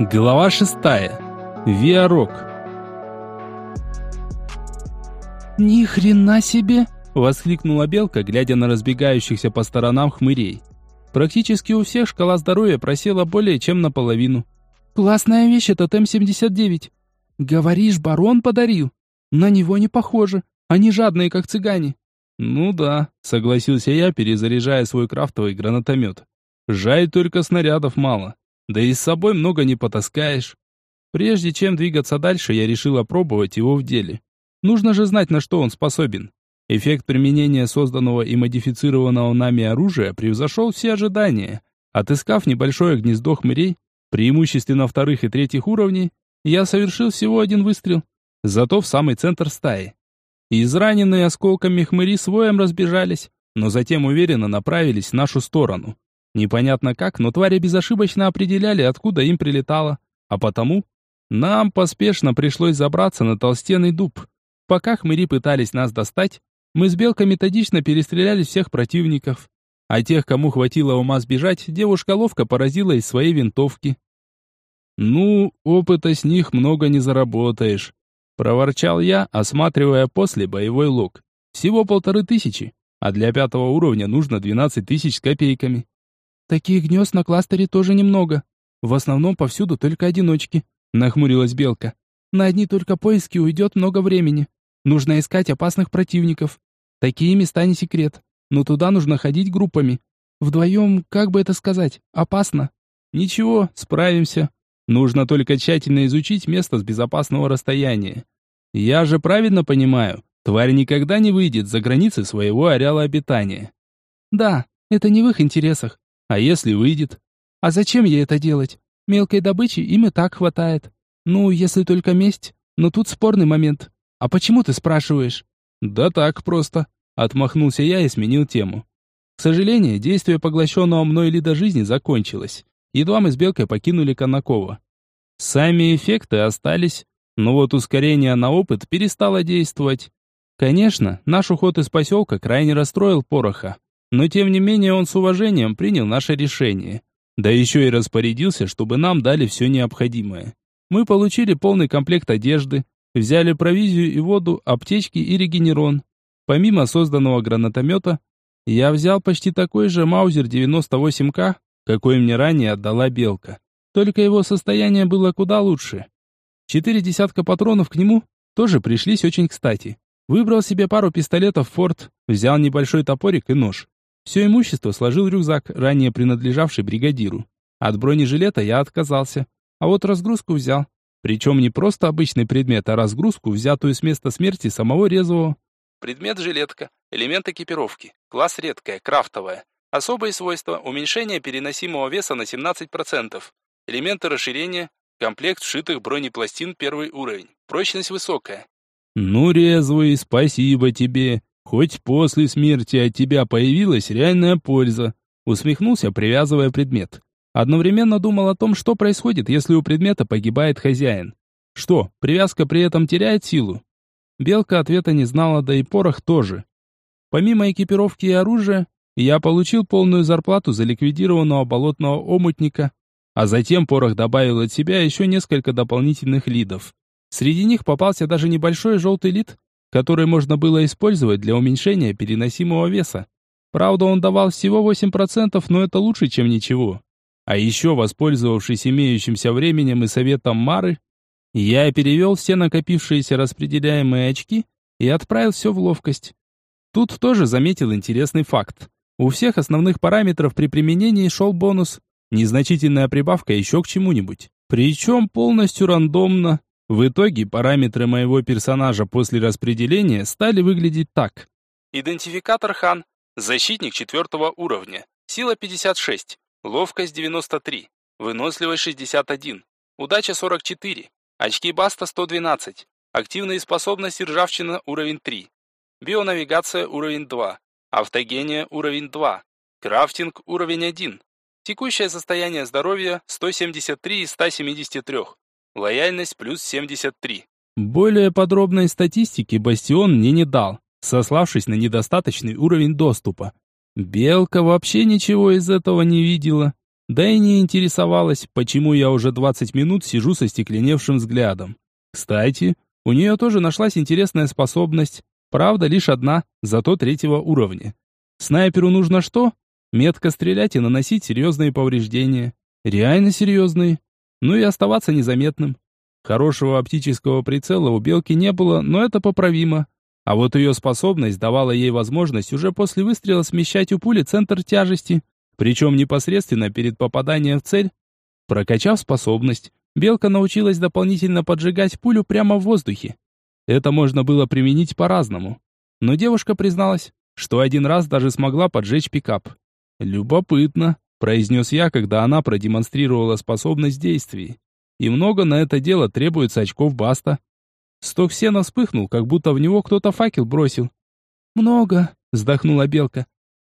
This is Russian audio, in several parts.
Глава шестая. Виарок. Ни хрена себе, воскликнула белка, глядя на разбегающихся по сторонам хмырей. Практически у всех шкала здоровья просела более чем наполовину. Классная вещь этот М79. Говоришь, барон подарил? На него не похоже. Они жадные, как цыгане. Ну да, согласился я, перезаряжая свой крафтовый гранатомет. Жаль только снарядов мало. Да и с собой много не потаскаешь. Прежде чем двигаться дальше, я решил опробовать его в деле. Нужно же знать, на что он способен. Эффект применения созданного и модифицированного нами оружия превзошел все ожидания. Отыскав небольшое гнездо хмырей, преимущественно вторых и третьих уровней, я совершил всего один выстрел, зато в самый центр стаи. Израненные осколками хмыри своем разбежались, но затем уверенно направились в нашу сторону. Непонятно как, но твари безошибочно определяли, откуда им прилетало. А потому нам поспешно пришлось забраться на толстенный дуб. Пока хмыри пытались нас достать, мы с Белкой методично перестреляли всех противников. А тех, кому хватило ума сбежать, девушка ловко поразила из своей винтовки. «Ну, опыта с них много не заработаешь», — проворчал я, осматривая после боевой лук. «Всего полторы тысячи, а для пятого уровня нужно двенадцать тысяч с копейками». Таких гнезд на кластере тоже немного. В основном повсюду только одиночки, нахмурилась белка. На одни только поиски уйдет много времени. Нужно искать опасных противников. Такие места не секрет, но туда нужно ходить группами. Вдвоем, как бы это сказать, опасно. Ничего, справимся. Нужно только тщательно изучить место с безопасного расстояния. Я же правильно понимаю, тварь никогда не выйдет за границы своего ареала обитания. Да, это не в их интересах. А если выйдет? А зачем ей это делать? Мелкой добычи им и так хватает. Ну, если только месть. Но тут спорный момент. А почему ты спрашиваешь? Да так просто. Отмахнулся я и сменил тему. К сожалению, действие поглощенного мной лида жизни закончилось. Едва мы с Белкой покинули Конакова. Сами эффекты остались, но вот ускорение на опыт перестало действовать. Конечно, наш уход из поселка крайне расстроил Пороха. Но тем не менее он с уважением принял наше решение. Да еще и распорядился, чтобы нам дали все необходимое. Мы получили полный комплект одежды, взяли провизию и воду, аптечки и регенерон. Помимо созданного гранатомета, я взял почти такой же Маузер 98К, какой мне ранее отдала Белка. Только его состояние было куда лучше. Четыре десятка патронов к нему тоже пришлись очень кстати. Выбрал себе пару пистолетов Форд, взял небольшой топорик и нож. Все имущество сложил в рюкзак, ранее принадлежавший бригадиру. От бронежилета я отказался, а вот разгрузку взял. Причем не просто обычный предмет, а разгрузку, взятую с места смерти самого резвого. Предмет жилетка, элемент экипировки, класс редкая, крафтовая. Особые свойства, уменьшение переносимого веса на 17%. Элементы расширения, комплект вшитых бронепластин первый уровень. Прочность высокая. Ну, резвый, спасибо тебе. Хоть после смерти от тебя появилась реальная польза, усмехнулся, привязывая предмет. Одновременно думал о том, что происходит, если у предмета погибает хозяин. Что, привязка при этом теряет силу? Белка ответа не знала, да и порох тоже. Помимо экипировки и оружия, я получил полную зарплату за ликвидированного болотного омутника, а затем порох добавил от себя еще несколько дополнительных лидов. Среди них попался даже небольшой желтый лид, который можно было использовать для уменьшения переносимого веса. Правда, он давал всего 8%, но это лучше, чем ничего. А еще, воспользовавшись имеющимся временем и советом Мары, я перевел все накопившиеся распределяемые очки и отправил все в ловкость. Тут тоже заметил интересный факт. У всех основных параметров при применении шел бонус. Незначительная прибавка еще к чему-нибудь. Причем полностью рандомно. В итоге параметры моего персонажа после распределения стали выглядеть так. Идентификатор Хан. Защитник четвертого уровня. Сила 56. Ловкость 93. Выносливость 61. Удача 44. Очки Баста 112. Активные способности Ржавчина уровень 3. Бионавигация уровень 2. Автогения уровень 2. Крафтинг уровень 1. Текущее состояние здоровья 173 из 173. Лояльность плюс 73. Более подробной статистики Бастион мне не дал, сославшись на недостаточный уровень доступа. Белка вообще ничего из этого не видела. Да и не интересовалась, почему я уже 20 минут сижу со стекленевшим взглядом. Кстати, у нее тоже нашлась интересная способность. Правда, лишь одна, зато третьего уровня. Снайперу нужно что? Метко стрелять и наносить серьезные повреждения. Реально серьезные. Ну и оставаться незаметным. Хорошего оптического прицела у белки не было, но это поправимо. А вот ее способность давала ей возможность уже после выстрела смещать у пули центр тяжести, причем непосредственно перед попаданием в цель. Прокачав способность, белка научилась дополнительно поджигать пулю прямо в воздухе. Это можно было применить по-разному. Но девушка призналась, что один раз даже смогла поджечь пикап. «Любопытно», — произнес я, когда она продемонстрировала способность действий. «И много на это дело требуется очков баста». Сток сена вспыхнул, как будто в него кто-то факел бросил. «Много», — вздохнула белка.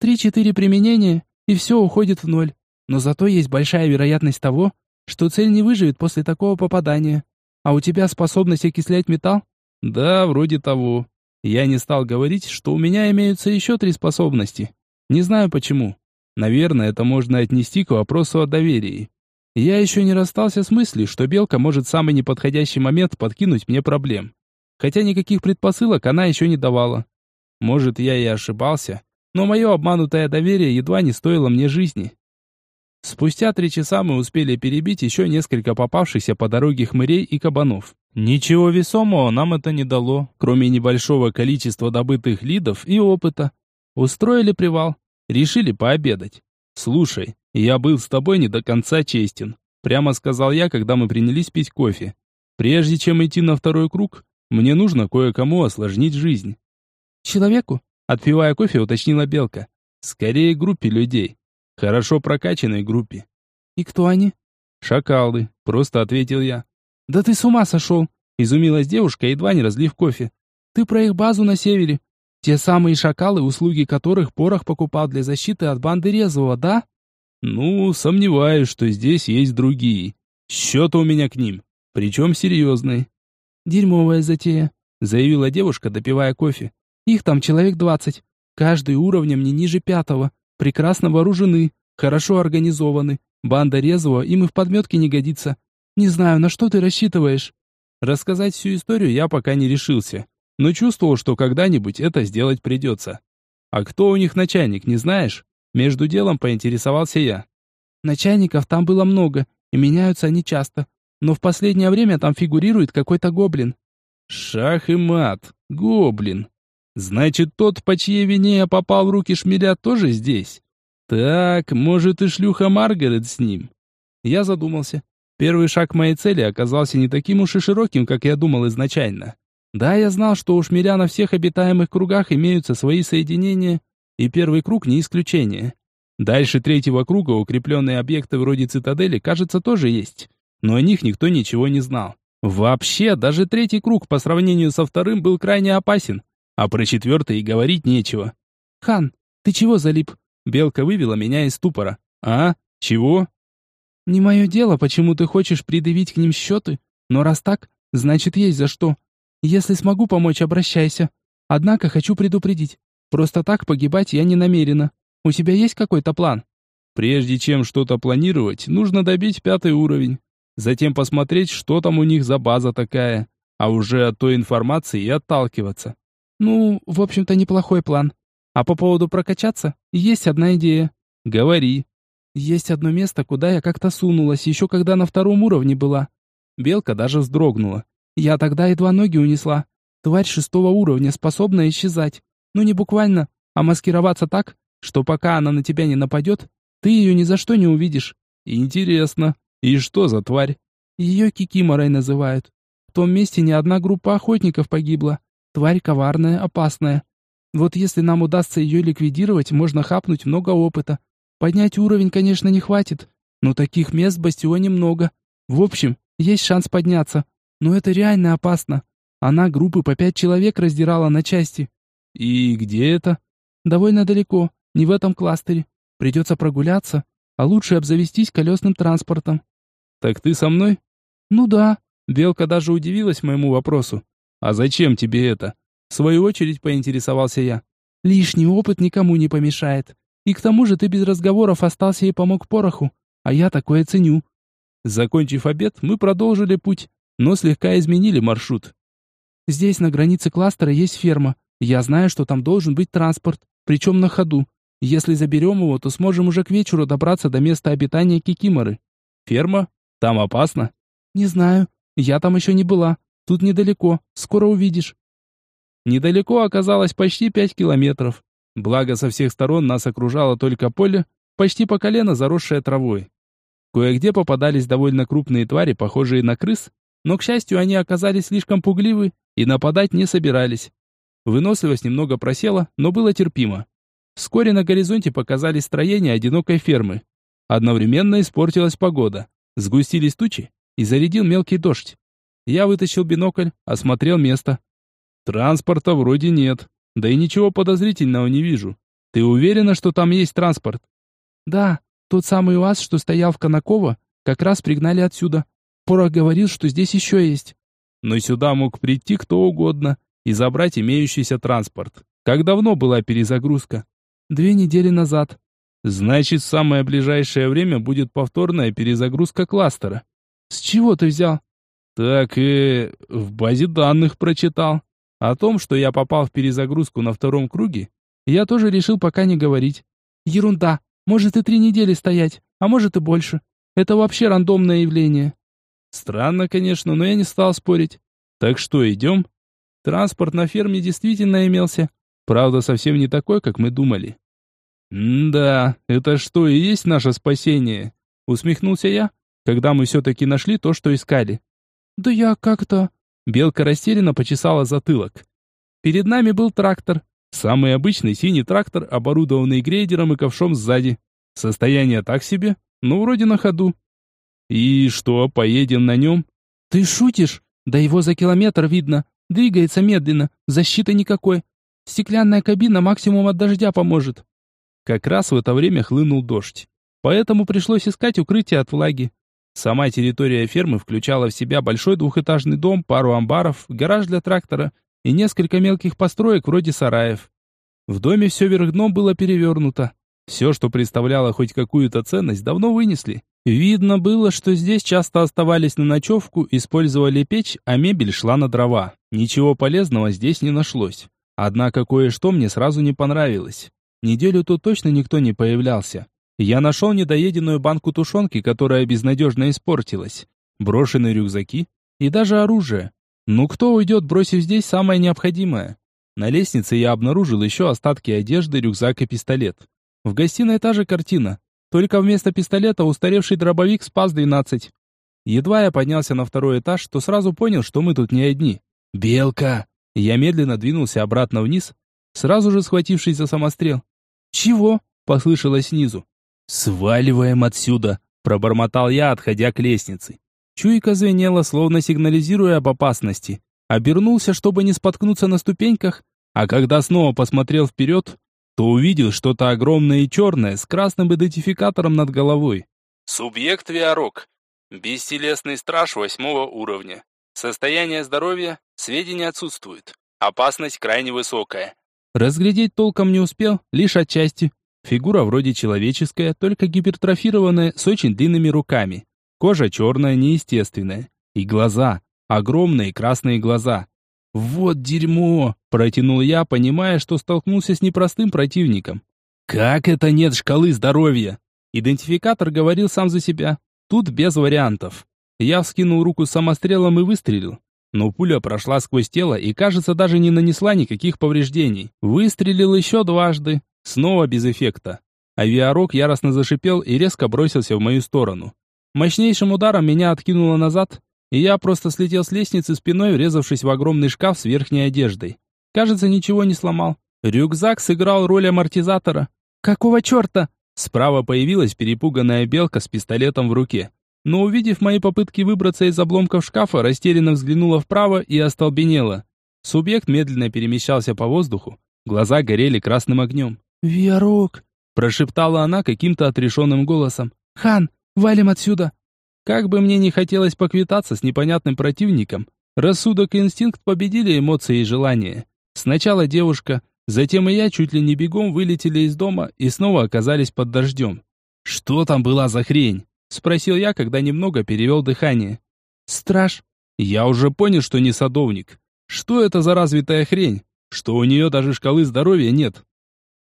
«Три-четыре применения, и все уходит в ноль. Но зато есть большая вероятность того, что цель не выживет после такого попадания. А у тебя способность окислять металл? Да, вроде того. Я не стал говорить, что у меня имеются еще три способности. Не знаю почему. Наверное, это можно отнести к вопросу о доверии. Я еще не расстался с мыслью, что белка может в самый неподходящий момент подкинуть мне проблем. Хотя никаких предпосылок она еще не давала. Может, я и ошибался, но мое обманутое доверие едва не стоило мне жизни. Спустя три часа мы успели перебить еще несколько попавшихся по дороге хмырей и кабанов. Ничего весомого нам это не дало, кроме небольшого количества добытых лидов и опыта. Устроили привал, решили пообедать. «Слушай, я был с тобой не до конца честен», прямо сказал я, когда мы принялись пить кофе. «Прежде чем идти на второй круг, мне нужно кое-кому осложнить жизнь». «Человеку?» Отпивая кофе, уточнила Белка. «Скорее группе людей. Хорошо прокачанной группе». «И кто они?» «Шакалы», просто ответил я. «Да ты с ума сошел!» Изумилась девушка, едва не разлив кофе. «Ты про их базу на севере. Те самые шакалы, услуги которых Порох покупал для защиты от банды Резвого, да?» «Ну, сомневаюсь, что здесь есть другие. Счет у меня к ним, причем серьезный». «Дерьмовая затея», — заявила девушка, допивая кофе. «Их там человек двадцать. Каждый уровнем не ниже пятого. Прекрасно вооружены, хорошо организованы. Банда Резвого им и в подметке не годится. Не знаю, на что ты рассчитываешь?» Рассказать всю историю я пока не решился, но чувствовал, что когда-нибудь это сделать придется. «А кто у них начальник, не знаешь?» Между делом поинтересовался я. «Начальников там было много, и меняются они часто. Но в последнее время там фигурирует какой-то гоблин». «Шах и мат. Гоблин. Значит, тот, по чьей вине я попал в руки шмеля, тоже здесь? Так, может и шлюха Маргарет с ним?» Я задумался. Первый шаг моей цели оказался не таким уж и широким, как я думал изначально. Да, я знал, что у шмеля на всех обитаемых кругах имеются свои соединения, и первый круг не исключение. Дальше третьего круга укрепленные объекты вроде цитадели, кажется, тоже есть. Но о них никто ничего не знал. Вообще, даже третий круг по сравнению со вторым был крайне опасен. А про четвертый и говорить нечего. «Хан, ты чего залип?» Белка вывела меня из ступора. «А? Чего?» Не мое дело, почему ты хочешь предъявить к ним счеты, но раз так, значит есть за что. Если смогу помочь, обращайся. Однако хочу предупредить, просто так погибать я не намерена. У тебя есть какой-то план? Прежде чем что-то планировать, нужно добить пятый уровень. Затем посмотреть, что там у них за база такая, а уже от той информации и отталкиваться. Ну, в общем-то, неплохой план. А по поводу прокачаться, есть одна идея. Говори. Есть одно место, куда я как-то сунулась, еще когда на втором уровне была. Белка даже вздрогнула. Я тогда едва ноги унесла. Тварь шестого уровня, способна исчезать. Ну не буквально, а маскироваться так, что пока она на тебя не нападет, ты ее ни за что не увидишь. Интересно. И что за тварь? Ее Кикиморой называют. В том месте ни одна группа охотников погибла. Тварь коварная, опасная. Вот если нам удастся ее ликвидировать, можно хапнуть много опыта. Поднять уровень, конечно, не хватит, но таких мест в бастионе много. В общем, есть шанс подняться. Но это реально опасно. Она группы по пять человек раздирала на части. И где это? Довольно далеко, не в этом кластере. Придется прогуляться, а лучше обзавестись колесным транспортом. Так ты со мной? Ну да. Белка даже удивилась моему вопросу. А зачем тебе это? В свою очередь поинтересовался я. Лишний опыт никому не помешает. И к тому же ты без разговоров остался и помог пороху. а я такое ценю. Закончив обед, мы продолжили путь, но слегка изменили маршрут. Здесь на границе кластера есть ферма. Я знаю, что там должен быть транспорт, причем на ходу. Если заберем его, то сможем уже к вечеру добраться до места обитания Кикиморы. Ферма? Там опасно? Не знаю. Я там еще не была. Тут недалеко. Скоро увидишь. Недалеко оказалось почти пять километров. Благо со всех сторон нас окружало только поле, почти по колено заросшее травой. Кое-где попадались довольно крупные твари, похожие на крыс, но, к счастью, они оказались слишком пугливы и нападать не собирались. Выносливость немного просела, но было терпимо. Вскоре на горизонте показались строения одинокой фермы. Одновременно испортилась погода. Сгустились тучи и зарядил мелкий дождь. Я вытащил бинокль, осмотрел место. Транспорта вроде нет, да и ничего подозрительного не вижу. Ты уверена, что там есть транспорт? Да, тот самый УАЗ, что стоял в Конаково, как раз пригнали отсюда. Порох говорил, что здесь еще есть. Но сюда мог прийти кто угодно и забрать имеющийся транспорт. Как давно была перезагрузка? Две недели назад. Значит, в самое ближайшее время будет повторная перезагрузка кластера. С чего ты взял? Так и в базе данных прочитал. О том, что я попал в перезагрузку на втором круге, я тоже решил пока не говорить. Ерунда. Может и три недели стоять, а может и больше. Это вообще рандомное явление. Странно, конечно, но я не стал спорить. Так что, идем? Транспорт на ферме действительно имелся. Правда, совсем не такой, как мы думали. «Да, это что и есть наше спасение?» Усмехнулся я, когда мы все-таки нашли то, что искали. «Да я как-то...» Белка растерянно почесала затылок. Перед нами был трактор. Самый обычный синий трактор, оборудованный грейдером и ковшом сзади. Состояние так себе, но вроде на ходу. «И что, поедем на нем?» «Ты шутишь? Да его за километр видно. Двигается медленно, защиты никакой. Стеклянная кабина максимум от дождя поможет. Как раз в это время хлынул дождь. Поэтому пришлось искать укрытие от влаги. Сама территория фермы включала в себя большой двухэтажный дом, пару амбаров, гараж для трактора и несколько мелких построек вроде сараев. В доме все вверх дном было перевернуто. Все, что представляло хоть какую-то ценность, давно вынесли. Видно было, что здесь часто оставались на ночевку, использовали печь, а мебель шла на дрова. Ничего полезного здесь не нашлось. Однако кое-что мне сразу не понравилось. Неделю тут точно никто не появлялся. Я нашел недоеденную банку тушенки, которая безнадежно испортилась, брошенные рюкзаки и даже оружие. Ну кто уйдет, бросив здесь самое необходимое? На лестнице я обнаружил еще остатки одежды, рюкзак и пистолет. В гостиной та же картина, только вместо пистолета устаревший дробовик СПАС-12. Едва я поднялся на второй этаж, то сразу понял, что мы тут не одни. «Белка!» Я медленно двинулся обратно вниз, сразу же схватившись за самострел. «Чего?» — послышалось снизу. «Сваливаем отсюда!» — пробормотал я, отходя к лестнице. Чуйка звенела, словно сигнализируя об опасности. Обернулся, чтобы не споткнуться на ступеньках, а когда снова посмотрел вперед, то увидел что-то огромное и черное с красным идентификатором над головой. Субъект Виарок. Бестелесный страж восьмого уровня. Состояние здоровья, сведения отсутствуют. Опасность крайне высокая. Разглядеть толком не успел, лишь отчасти. Фигура вроде человеческая, только гипертрофированная, с очень длинными руками. Кожа черная, неестественная. И глаза. Огромные красные глаза. «Вот дерьмо!» – протянул я, понимая, что столкнулся с непростым противником. «Как это нет шкалы здоровья?» Идентификатор говорил сам за себя. Тут без вариантов. Я вскинул руку с самострелом и выстрелил. Но пуля прошла сквозь тело и, кажется, даже не нанесла никаких повреждений. Выстрелил еще дважды. Снова без эффекта. Авиарок яростно зашипел и резко бросился в мою сторону. Мощнейшим ударом меня откинуло назад, и я просто слетел с лестницы спиной, врезавшись в огромный шкаф с верхней одеждой. Кажется, ничего не сломал. Рюкзак сыграл роль амортизатора. «Какого черта?» Справа появилась перепуганная белка с пистолетом в руке но увидев мои попытки выбраться из обломков шкафа, растерянно взглянула вправо и остолбенела. Субъект медленно перемещался по воздуху, глаза горели красным огнем. «Виарок!» – прошептала она каким-то отрешенным голосом. «Хан, валим отсюда!» Как бы мне не хотелось поквитаться с непонятным противником, рассудок и инстинкт победили эмоции и желания. Сначала девушка, затем и я чуть ли не бегом вылетели из дома и снова оказались под дождем. Что там была за хрень? Спросил я, когда немного перевел дыхание. Страж. Я уже понял, что не садовник. Что это за развитая хрень? Что у нее даже шкалы здоровья нет.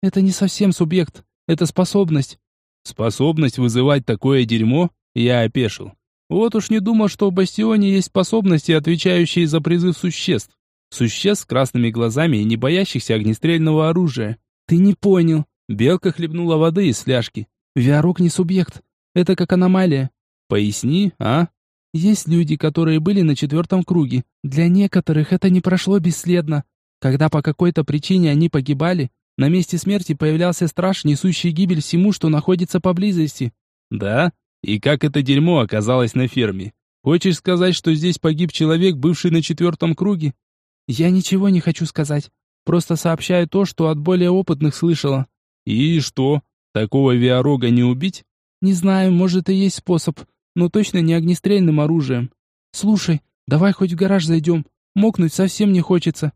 Это не совсем субъект. Это способность. Способность вызывать такое дерьмо? Я опешил. Вот уж не думал, что в Бастионе есть способности, отвечающие за призыв существ. Существ с красными глазами и не боящихся огнестрельного оружия. Ты не понял. Белка хлебнула воды из фляжки. Виарок не субъект. Это как аномалия. Поясни, а? Есть люди, которые были на четвертом круге. Для некоторых это не прошло бесследно. Когда по какой-то причине они погибали, на месте смерти появлялся страж, несущий гибель всему, что находится поблизости. Да? И как это дерьмо оказалось на ферме? Хочешь сказать, что здесь погиб человек, бывший на четвертом круге? Я ничего не хочу сказать. Просто сообщаю то, что от более опытных слышала. И что? Такого виарога не убить? Не знаю, может и есть способ, но точно не огнестрельным оружием. Слушай, давай хоть в гараж зайдем. Мокнуть совсем не хочется.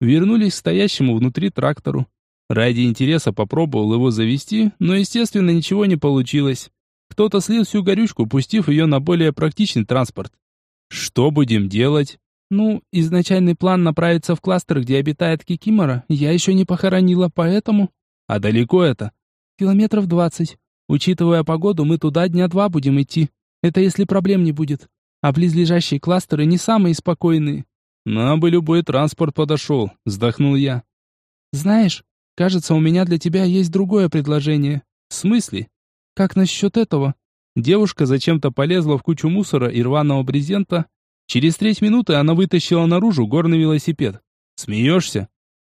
Вернулись к стоящему внутри трактору. Ради интереса попробовал его завести, но, естественно, ничего не получилось. Кто-то слил всю горючку, пустив ее на более практичный транспорт. Что будем делать? Ну, изначальный план направиться в кластер, где обитает Кикимора, я еще не похоронила, поэтому... А далеко это? Километров двадцать. Учитывая погоду, мы туда дня два будем идти. Это если проблем не будет. А близлежащие кластеры не самые спокойные. Нам бы любой транспорт подошел, вздохнул я. Знаешь, кажется, у меня для тебя есть другое предложение. В смысле? Как насчет этого? Девушка зачем-то полезла в кучу мусора и рваного брезента. Через треть минуты она вытащила наружу горный велосипед. Смеешься?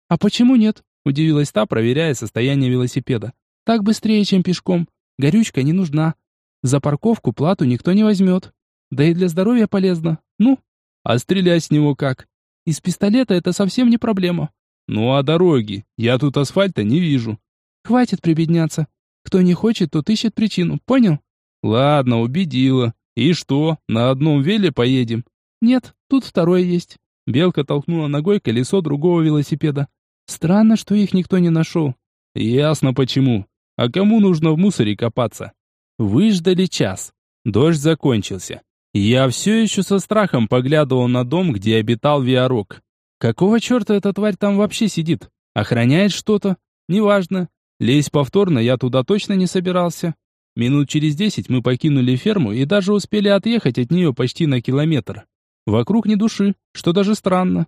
А почему нет? Удивилась та, проверяя состояние велосипеда. Так быстрее, чем пешком. Горючка не нужна. За парковку плату никто не возьмет. Да и для здоровья полезно. Ну, а стрелять с него как? Из пистолета это совсем не проблема. Ну а дороги? Я тут асфальта не вижу. Хватит прибедняться. Кто не хочет, тот ищет причину, понял? Ладно, убедила. И что, на одном веле поедем? Нет, тут второй есть. Белка толкнула ногой колесо другого велосипеда. Странно, что их никто не нашел. Ясно почему. А кому нужно в мусоре копаться? Выждали час. Дождь закончился. Я все еще со страхом поглядывал на дом, где обитал Виарок. Какого черта эта тварь там вообще сидит? Охраняет что-то? Неважно. Лезть повторно я туда точно не собирался. Минут через десять мы покинули ферму и даже успели отъехать от нее почти на километр. Вокруг ни души, что даже странно.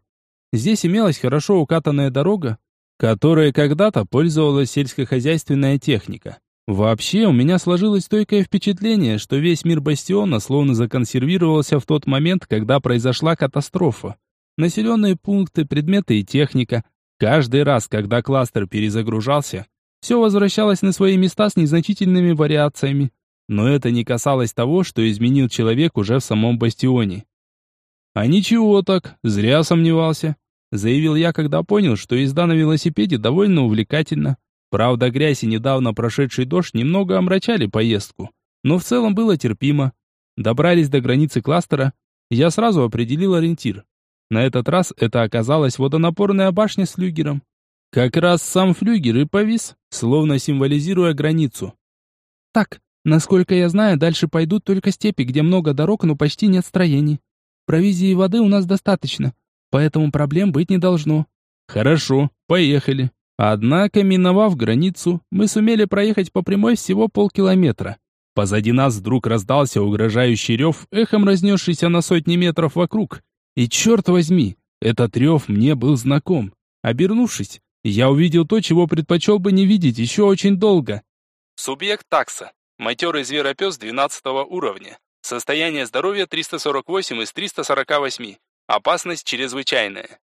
Здесь имелась хорошо укатанная дорога, которой когда-то пользовалась сельскохозяйственная техника. Вообще, у меня сложилось стойкое впечатление, что весь мир Бастиона словно законсервировался в тот момент, когда произошла катастрофа. Населенные пункты, предметы и техника. Каждый раз, когда кластер перезагружался, все возвращалось на свои места с незначительными вариациями. Но это не касалось того, что изменил человек уже в самом бастионе. А ничего так, зря сомневался. Заявил я, когда понял, что езда на велосипеде довольно увлекательна. Правда, грязь и недавно прошедший дождь немного омрачали поездку. Но в целом было терпимо. Добрались до границы кластера. Я сразу определил ориентир. На этот раз это оказалась водонапорная башня с люгером. Как раз сам флюгер и повис, словно символизируя границу. Так, насколько я знаю, дальше пойдут только степи, где много дорог, но почти нет строений. Провизии и воды у нас достаточно, поэтому проблем быть не должно. Хорошо, поехали. Однако, миновав границу, мы сумели проехать по прямой всего полкилометра. Позади нас вдруг раздался угрожающий рев, эхом разнесшийся на сотни метров вокруг. И черт возьми, этот рев мне был знаком. Обернувшись, я увидел то, чего предпочел бы не видеть еще очень долго. Субъект такса. Матерый зверопес 12 уровня. Состояние здоровья 348 из 348. Опасность чрезвычайная.